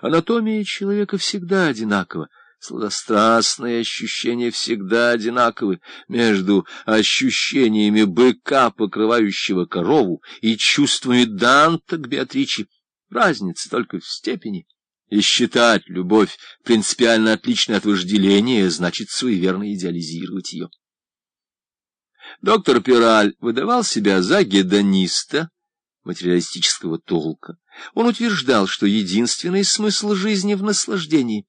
Анатомия человека всегда одинакова, сладострастные ощущения всегда одинаковы между ощущениями быка, покрывающего корову, и чувствами Данта к Беатриче. Разница только в степени. И считать любовь принципиально отличной от вожделения значит суеверно идеализировать ее. Доктор Пираль выдавал себя за гедониста материалистического толка. Он утверждал, что единственный смысл жизни в наслаждении.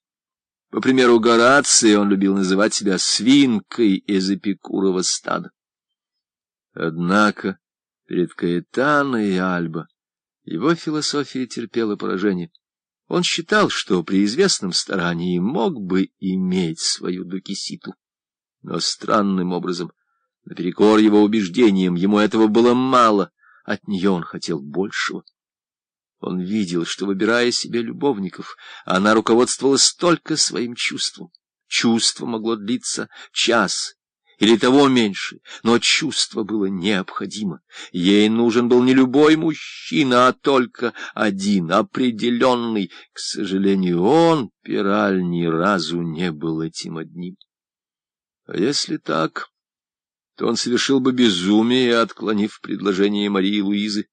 По примеру Горация, он любил называть себя свинкой из Эпикурова стада. Однако перед Каэтано и Альба его философия терпела поражение. Он считал, что при известном старании мог бы иметь свою докиситу, но странным образом Наперекор его убеждениям, ему этого было мало, от нее он хотел большего. Он видел, что, выбирая себе любовников, она руководствовалась только своим чувством. Чувство могло длиться час или того меньше, но чувство было необходимо. Ей нужен был не любой мужчина, а только один, определенный. К сожалению, он, Пираль, ни разу не был этим одним. А если так то он совершил бы безумие, отклонив предложение Марии Луизы.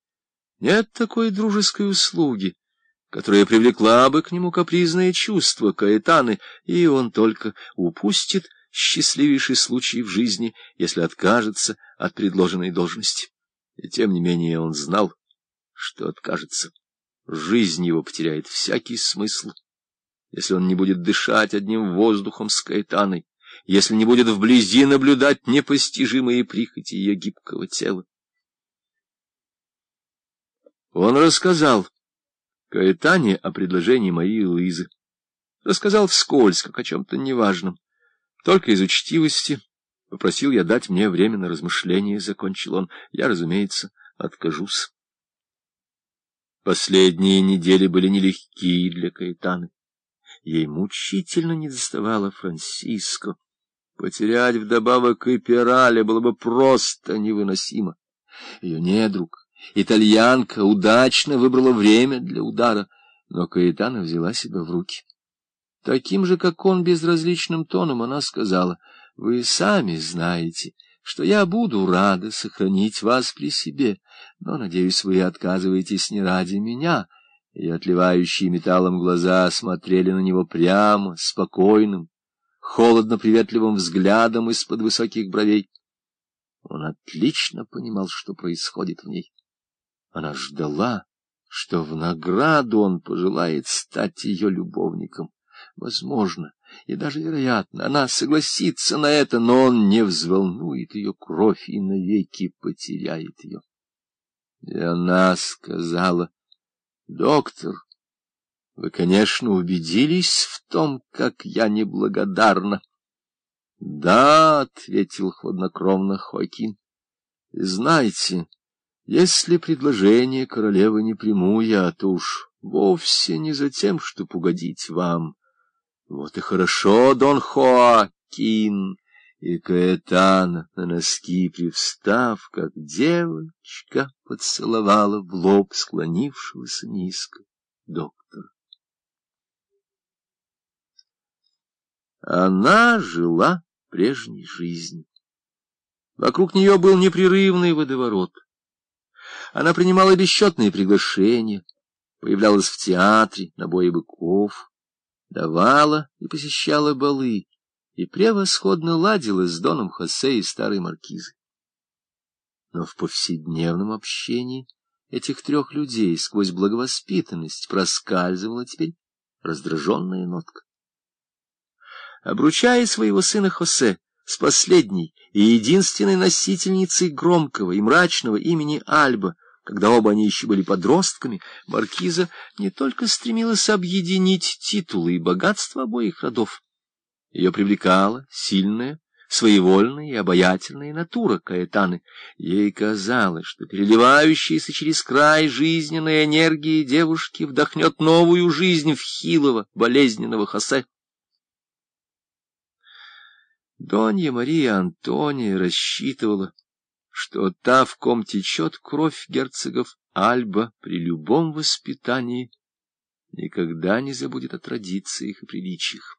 Нет такой дружеской услуги, которая привлекла бы к нему капризное чувство Каэтаны, и он только упустит счастливейший случай в жизни, если откажется от предложенной должности. И тем не менее он знал, что откажется. Жизнь его потеряет всякий смысл, если он не будет дышать одним воздухом с Каэтаной если не будет вблизи наблюдать непостижимые прихоти ее гибкого тела. Он рассказал Каэтане о предложении моей Луизы. Рассказал вскользь, как о чем-то неважном. Только из учтивости попросил я дать мне время на размышление, закончил он. Я, разумеется, откажусь. Последние недели были нелегкие для Каэтаны. Ей мучительно недоставало Франциско. Потерять вдобавок и пираля было бы просто невыносимо. Ее недруг, итальянка, удачно выбрала время для удара, но Каэтана взяла себя в руки. Таким же, как он, безразличным тоном она сказала, «Вы сами знаете, что я буду рада сохранить вас при себе, но, надеюсь, вы отказываетесь не ради меня». И отливающие металлом глаза смотрели на него прямо, спокойным, холодно-приветливым взглядом из-под высоких бровей. Он отлично понимал, что происходит в ней. Она ждала, что в награду он пожелает стать ее любовником. Возможно, и даже вероятно, она согласится на это, но он не взволнует ее кровь и навеки потеряет ее. И она сказала, — Доктор, вы, конечно, убедились в том, как я неблагодарна. — Да, — ответил хладнокровно Хоакин. — Знаете, если предложение королевы не приму я, то уж вовсе не за тем, чтобы угодить вам. Вот и хорошо, Дон Хоакин. И Каэтана на носки привстав, как девочка, поцеловала в лоб склонившегося низко доктора. Она жила прежней жизнью. Вокруг нее был непрерывный водоворот. Она принимала бесчетные приглашения, появлялась в театре, на бое быков, давала и посещала балы, и превосходно ладила с Доном Хосе и старой маркизой. Но в повседневном общении этих трех людей сквозь благовоспитанность проскальзывала теперь раздраженная нотка. Обручая своего сына Хосе с последней и единственной носительницей громкого и мрачного имени Альба, когда оба они еще были подростками, маркиза не только стремилась объединить титулы и богатство обоих родов. Ее привлекала сильная, своевольная и обаятельная натура Каэтаны. Ей казалось, что переливающаяся через край жизненной энергии девушки вдохнет новую жизнь в хилого, болезненного Хосе. Донья Мария Антония рассчитывала, что та, в ком течет кровь герцогов Альба при любом воспитании, никогда не забудет о традициях и приличиях.